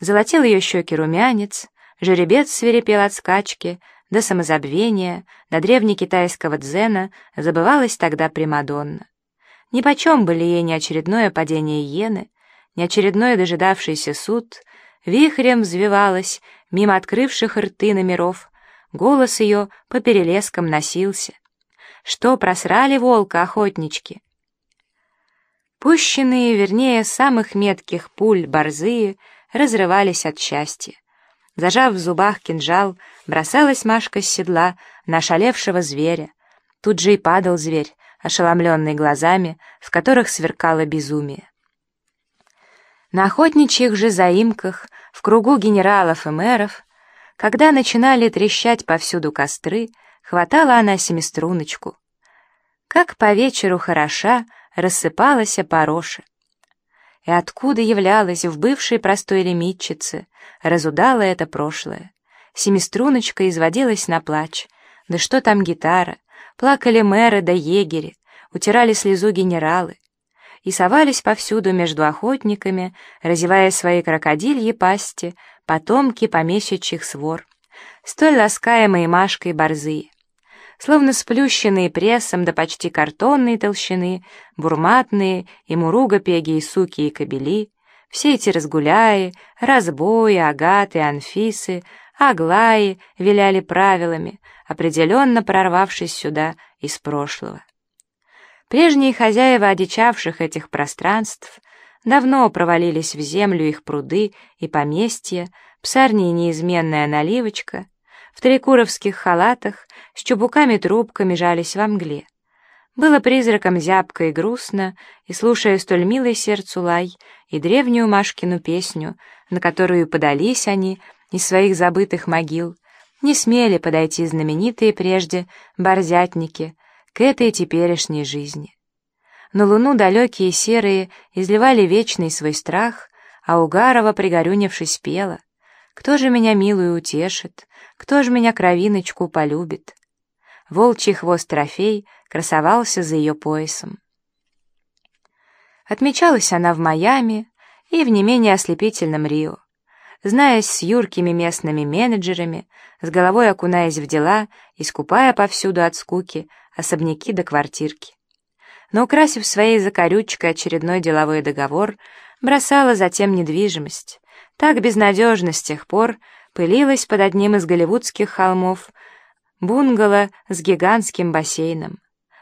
Золотил ее щеки румянец, жеребец свирепел от скачки, до самозабвения, до древнекитайского дзена забывалась тогда Примадонна. Нипочем были ей ни очередное падение иены, ни очередной дожидавшийся суд, вихрем взвивалась мимо открывших рты номеров, голос ее по перелескам носился. Что просрали волка охотнички? Пущенные, вернее, самых метких пуль борзые, разрывались от счастья. Зажав в зубах кинжал, бросалась Машка с седла на шалевшего зверя. Тут же и падал зверь, ошеломленный глазами, в которых сверкало безумие. На охотничьих же заимках, в кругу генералов и мэров, когда начинали трещать повсюду костры, хватала она семиструночку. Как по вечеру хороша рассыпалась опороша и откуда являлась в бывшей простой лимитчице, разудала это прошлое. Семиструночка изводилась на плач. Да что там гитара? Плакали мэры да егери, утирали слезу генералы. И совались повсюду между охотниками, разевая свои крокодильи пасти, потомки помещичьих свор, столь ласкаемые Машкой борзые словно сплющенные прессом до почти картонной толщины, бурматные и муруга пеги и суки и кобели, все эти разгуляи, разбои, агаты, анфисы, аглаи виляли правилами, определенно прорвавшись сюда из прошлого. Прежние хозяева одичавших этих пространств давно провалились в землю их пруды и поместья, псарни и неизменная наливочка — в трикуровских халатах с чубуками-трубками жались во мгле. Было призраком зябко и грустно, и, слушая столь милый сердцу лай и древнюю Машкину песню, на которую подались они из своих забытых могил, не смели подойти знаменитые прежде борзятники к этой теперешней жизни. На луну далекие серые изливали вечный свой страх, а Угарова, пригорюнившись, пела. Кто же меня милую утешит? Кто же меня кровиночку полюбит? Волчий хвост трофей красовался за ее поясом. Отмечалась она в Майами и в не менее ослепительном Рио. Знаясь с юркими местными менеджерами, с головой окунаясь в дела и скупая повсюду от скуки особняки до квартирки. Но, украсив своей закорючкой очередной деловой договор, бросала затем недвижимость, так безнадежно с тех пор пылилась под одним из голливудских холмов бунгало с гигантским бассейном.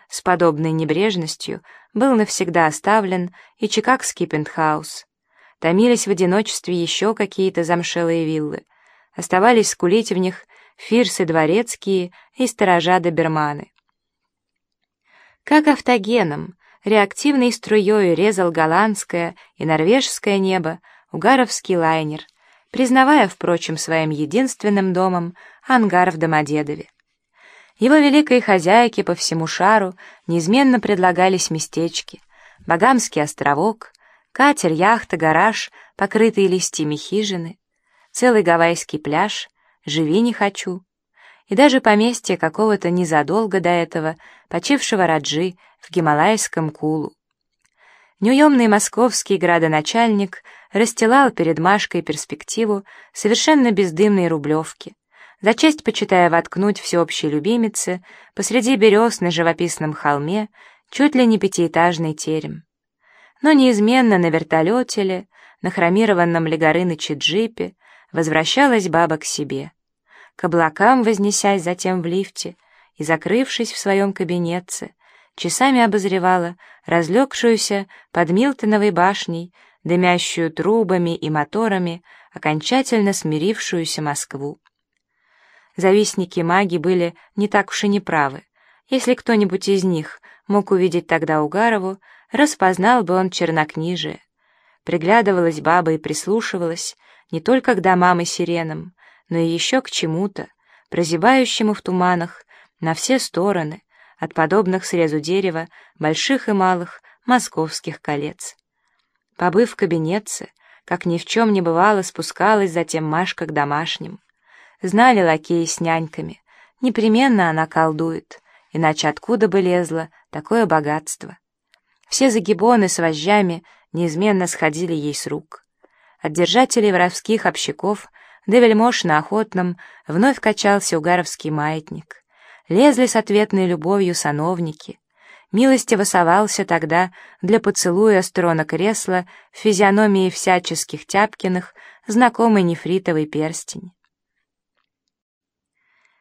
С подобной небрежностью был навсегда оставлен и чикагский пентхаус. Томились в одиночестве еще какие-то замшелые виллы. Оставались скулить в них фирсы дворецкие и сторожа-доберманы. Как автогеном, реактивной струей резал голландское и норвежское небо, угаровский лайнер, признавая, впрочем, своим единственным домом ангар в Домодедове. Его великой хозяйке по всему шару неизменно предлагались местечки, Багамский островок, катер, яхта, гараж, покрытые листьями хижины, целый гавайский пляж, живи не хочу, и даже поместье какого-то незадолго до этого почившего Раджи в гималайском Кулу. Неуемный московский градоначальник расстилал перед Машкой перспективу совершенно бездымной рублевки, за честь почитая воткнуть всеобщей любимице посреди берез на живописном холме чуть ли не пятиэтажный терем. Но неизменно на вертолете ли, на хромированном Легорыныче джипе возвращалась баба к себе, к облакам вознесясь затем в лифте и, закрывшись в своем кабинетце, часами обозревала разлегшуюся под Милтоновой башней, дымящую трубами и моторами, окончательно смирившуюся Москву. Завистники маги были не так уж и неправы. Если кто-нибудь из них мог увидеть тогда Угарову, распознал бы он чернокнижие. Приглядывалась баба и прислушивалась не только к домам и сиренам, но и еще к чему-то, прозябающему в туманах на все стороны, от подобных срезу дерева, больших и малых, московских колец. Побыв в кабинетце, как ни в чем не бывало, спускалась затем Машка к домашним. Знали лакеи с няньками, непременно она колдует, иначе откуда бы лезло такое богатство? Все загибоны с вожжами неизменно сходили ей с рук. От держателей воровских общаков до вельмож на охотном вновь качался угаровский маятник. Лезли с ответной любовью сановники. Милостиво совался тогда для поцелуя строна кресла в физиономии всяческих Тяпкиных знакомый нефритовый перстень.